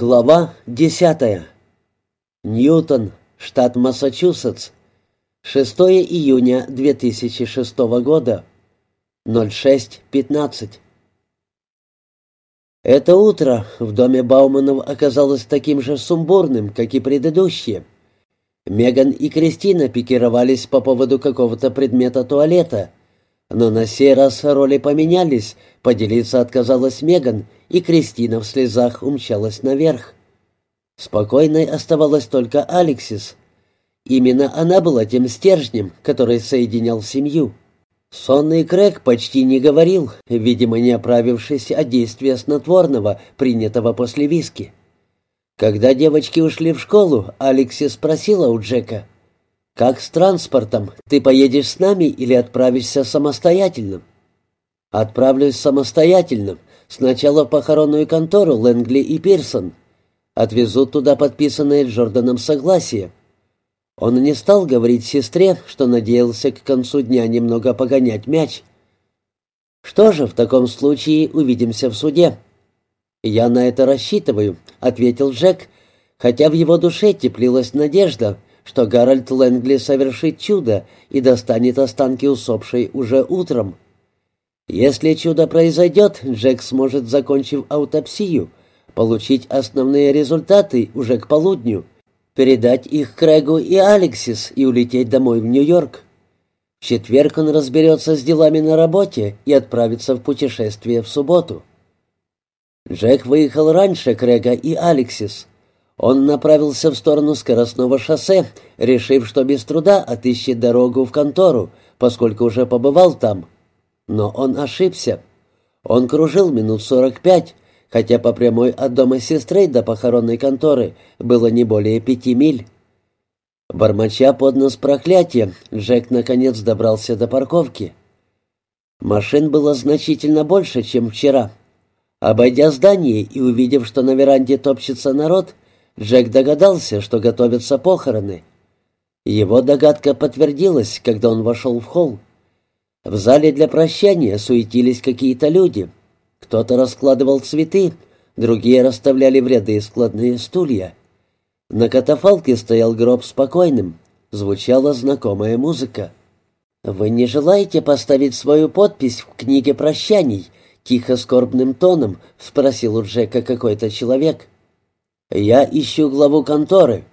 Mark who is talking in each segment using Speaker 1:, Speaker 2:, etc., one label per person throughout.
Speaker 1: Глава десятая. Ньютон, штат Массачусетс. 6 июня 2006 года. 06.15. Это утро в доме Бауманов оказалось таким же сумбурным, как и предыдущие. Меган и Кристина пикировались по поводу какого-то предмета туалета, но на сей раз роли поменялись, поделиться отказалась Меган, и Кристина в слезах умчалась наверх. Спокойной оставалась только Алексис. Именно она была тем стержнем, который соединял семью. Сонный Крэг почти не говорил, видимо, не оправившись от действия снотворного, принятого после виски. Когда девочки ушли в школу, Алексис спросила у Джека, «Как с транспортом? Ты поедешь с нами или отправишься самостоятельно?» «Отправлюсь самостоятельно. Сначала в похоронную контору Лэнгли и Пирсон. Отвезут туда подписанное Джорданом согласие». Он не стал говорить сестре, что надеялся к концу дня немного погонять мяч. «Что же, в таком случае увидимся в суде». «Я на это рассчитываю», — ответил Джек, хотя в его душе теплилась надежда — что Гарольд Лэнгли совершит чудо и достанет останки усопшей уже утром. Если чудо произойдет, Джек сможет, закончив аутопсию, получить основные результаты уже к полудню, передать их Крэгу и Алексис и улететь домой в Нью-Йорк. В четверг он разберется с делами на работе и отправится в путешествие в субботу. Джек выехал раньше Крэга и Алексис. Он направился в сторону скоростного шоссе, решив, что без труда отыщет дорогу в контору, поскольку уже побывал там. Но он ошибся. Он кружил минут сорок пять, хотя по прямой от дома сестры до похоронной конторы было не более пяти миль. Бормоча под нос проклятия, Джек наконец добрался до парковки. Машин было значительно больше, чем вчера. Обойдя здание и увидев, что на веранде топчется народ, Джек догадался, что готовятся похороны. Его догадка подтвердилась, когда он вошел в холл. В зале для прощания суетились какие-то люди. Кто-то раскладывал цветы, другие расставляли в ряды складные стулья. На катафалке стоял гроб спокойным. Звучала знакомая музыка. «Вы не желаете поставить свою подпись в книге прощаний?» Тихо скорбным тоном спросил у Джека какой-то человек. «Я ищу главу конторы».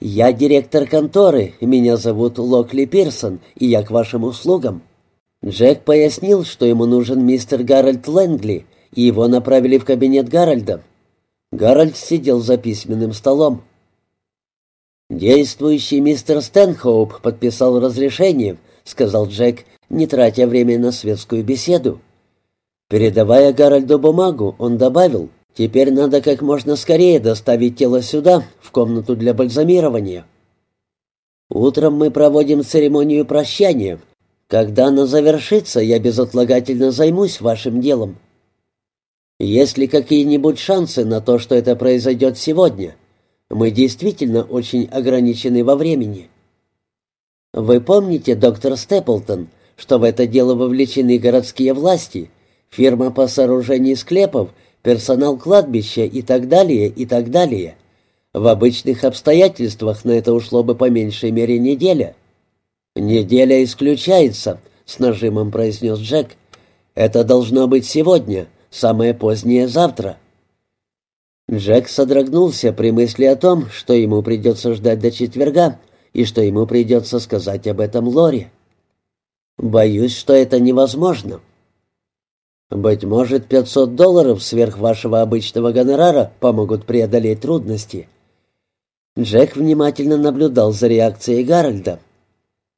Speaker 1: «Я директор конторы, меня зовут Локли Пирсон, и я к вашим услугам». Джек пояснил, что ему нужен мистер Гарольд Лэнгли, и его направили в кабинет Гарольда. Гарольд сидел за письменным столом. «Действующий мистер Стэнхоуп подписал разрешение», — сказал Джек, не тратя время на светскую беседу. Передавая Гарольду бумагу, он добавил, Теперь надо как можно скорее доставить тело сюда, в комнату для бальзамирования. Утром мы проводим церемонию прощания. Когда она завершится, я безотлагательно займусь вашим делом. Есть ли какие-нибудь шансы на то, что это произойдет сегодня? Мы действительно очень ограничены во времени. Вы помните, доктор Степлтон, что в это дело вовлечены городские власти, фирма по сооружению склепов — персонал кладбища и так далее, и так далее. В обычных обстоятельствах на это ушло бы по меньшей мере неделя. «Неделя исключается», — с нажимом произнес Джек. «Это должно быть сегодня, самое позднее завтра». Джек содрогнулся при мысли о том, что ему придется ждать до четверга и что ему придется сказать об этом Лоре. «Боюсь, что это невозможно». Быть может, 500 долларов сверх вашего обычного гонорара помогут преодолеть трудности. Джек внимательно наблюдал за реакцией Гарольда.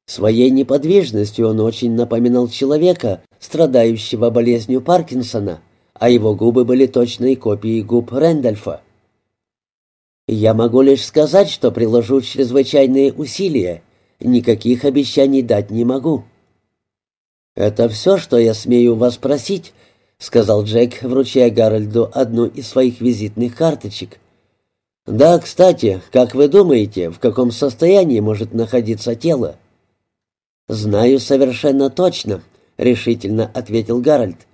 Speaker 1: Своей неподвижностью он очень напоминал человека, страдающего болезнью Паркинсона, а его губы были точной копией губ Рэндольфа. «Я могу лишь сказать, что приложу чрезвычайные усилия. Никаких обещаний дать не могу». «Это все, что я смею вас просить», — сказал Джек, вручая Гарольду одну из своих визитных карточек. «Да, кстати, как вы думаете, в каком состоянии может находиться тело?» «Знаю совершенно точно», — решительно ответил Гарольд.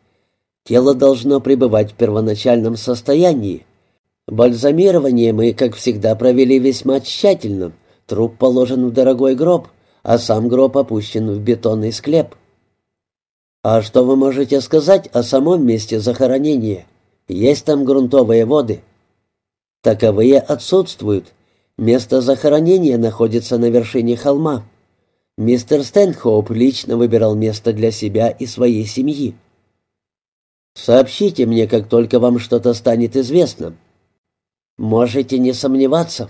Speaker 1: «Тело должно пребывать в первоначальном состоянии. Бальзамирование мы, как всегда, провели весьма тщательно. Труп положен в дорогой гроб, а сам гроб опущен в бетонный склеп. А что вы можете сказать о самом месте захоронения? Есть там грунтовые воды? Таковые отсутствуют. Место захоронения находится на вершине холма. Мистер Стэнхоуп лично выбирал место для себя и своей семьи. Сообщите мне, как только вам что-то станет известно. Можете не сомневаться.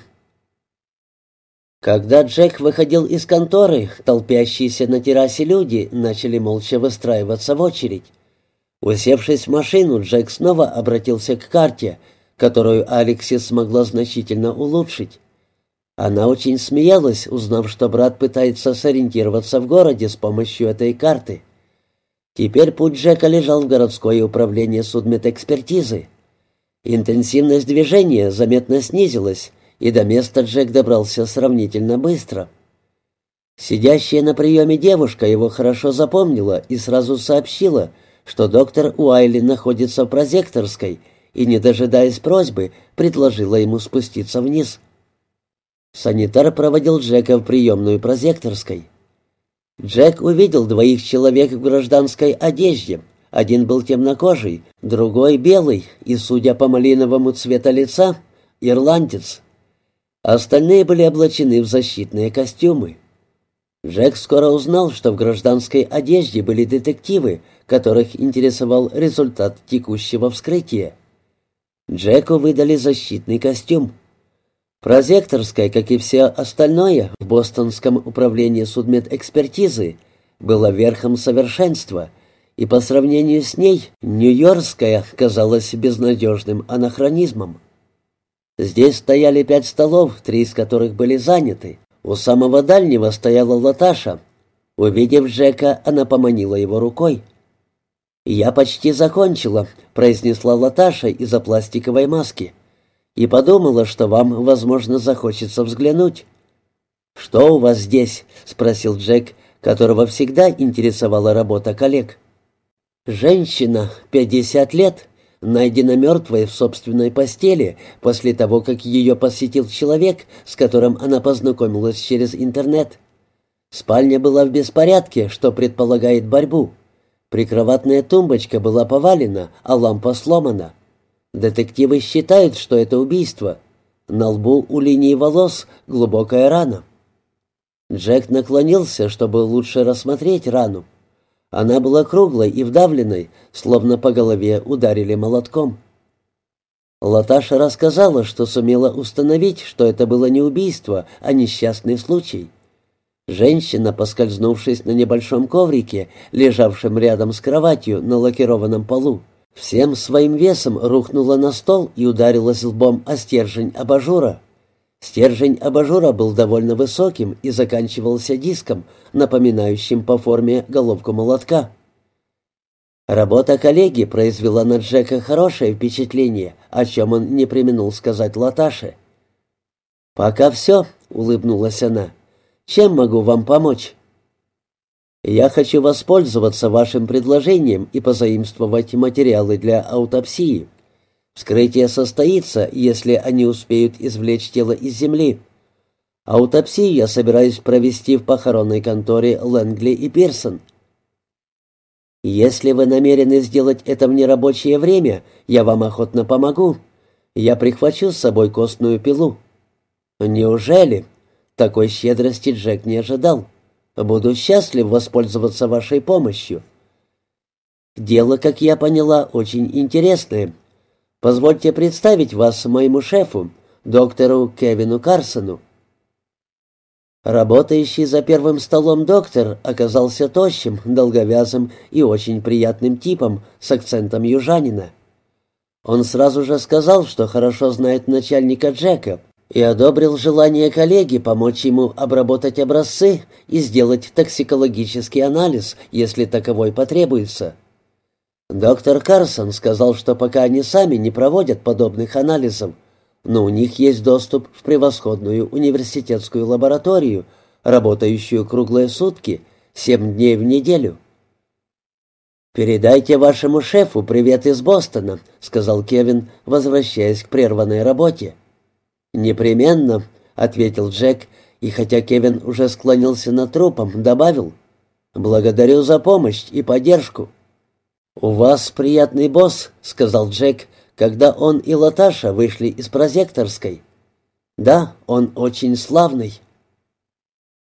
Speaker 1: Когда Джек выходил из конторы, толпящиеся на террасе люди начали молча выстраиваться в очередь. Усевшись в машину, Джек снова обратился к карте, которую Алексис смогла значительно улучшить. Она очень смеялась, узнав, что брат пытается сориентироваться в городе с помощью этой карты. Теперь путь Джека лежал в городское управление судмедэкспертизы. Интенсивность движения заметно снизилась, и до места Джек добрался сравнительно быстро. Сидящая на приеме девушка его хорошо запомнила и сразу сообщила, что доктор Уайли находится в прозекторской и, не дожидаясь просьбы, предложила ему спуститься вниз. Санитар проводил Джека в приемную прозекторской. Джек увидел двоих человек в гражданской одежде. Один был темнокожий, другой белый, и, судя по малиновому цвету лица, ирландец. Остальные были облачены в защитные костюмы. Джек скоро узнал, что в гражданской одежде были детективы, которых интересовал результат текущего вскрытия. Джеку выдали защитный костюм. Прозекторская, как и все остальное в Бостонском управлении судмедэкспертизы, была верхом совершенства, и по сравнению с ней Нью-Йоркская казалась безнадежным анахронизмом. Здесь стояли пять столов, три из которых были заняты. У самого дальнего стояла Латаша. Увидев Джека, она поманила его рукой. «Я почти закончила», — произнесла Латаша из-за пластиковой маски и подумала, что вам, возможно, захочется взглянуть». «Что у вас здесь?» — спросил Джек, которого всегда интересовала работа коллег. «Женщина, пятьдесят лет, найдена мертвой в собственной постели после того, как ее посетил человек, с которым она познакомилась через интернет. Спальня была в беспорядке, что предполагает борьбу. Прикроватная тумбочка была повалена, а лампа сломана. Детективы считают, что это убийство. На лбу у линии волос глубокая рана. Джек наклонился, чтобы лучше рассмотреть рану. Она была круглой и вдавленной, словно по голове ударили молотком. Латаша рассказала, что сумела установить, что это было не убийство, а несчастный случай. Женщина, поскользнувшись на небольшом коврике, лежавшем рядом с кроватью на лакированном полу, всем своим весом рухнула на стол и ударилась лбом о стержень абажура. Стержень абажура был довольно высоким и заканчивался диском, напоминающим по форме головку молотка. Работа коллеги произвела на Джека хорошее впечатление, о чем он не применул сказать Латаше. «Пока все», — улыбнулась она. «Чем могу вам помочь?» Я хочу воспользоваться вашим предложением и позаимствовать материалы для аутопсии. Вскрытие состоится, если они успеют извлечь тело из земли. Аутопсию я собираюсь провести в похоронной конторе Лэнгли и Пирсон. Если вы намерены сделать это в нерабочее время, я вам охотно помогу. Я прихвачу с собой костную пилу. Неужели? Такой щедрости Джек не ожидал. Буду счастлив воспользоваться вашей помощью. Дело, как я поняла, очень интересное. Позвольте представить вас моему шефу, доктору Кевину Карсону. Работающий за первым столом доктор оказался тощим, долговязым и очень приятным типом с акцентом южанина. Он сразу же сказал, что хорошо знает начальника Джека, и одобрил желание коллеги помочь ему обработать образцы и сделать токсикологический анализ, если таковой потребуется. Доктор Карсон сказал, что пока они сами не проводят подобных анализов, но у них есть доступ в превосходную университетскую лабораторию, работающую круглые сутки, семь дней в неделю. «Передайте вашему шефу привет из Бостона», — сказал Кевин, возвращаясь к прерванной работе. «Непременно», — ответил Джек, и хотя Кевин уже склонился над трупом, добавил, «Благодарю за помощь и поддержку». «У вас приятный босс», — сказал Джек, когда он и Латаша вышли из прозекторской. «Да, он очень славный».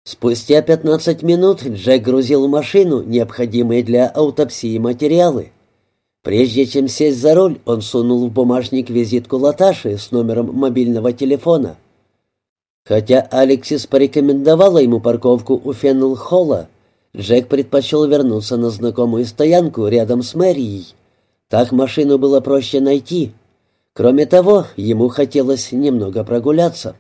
Speaker 1: Спустя пятнадцать минут Джек грузил в машину необходимые для аутопсии материалы. Прежде чем сесть за руль, он сунул в бумажник визитку Латаши с номером мобильного телефона. Хотя Алексис порекомендовала ему парковку у Феннелл-Холла, Джек предпочел вернуться на знакомую стоянку рядом с мэрией. Так машину было проще найти. Кроме того, ему хотелось немного прогуляться.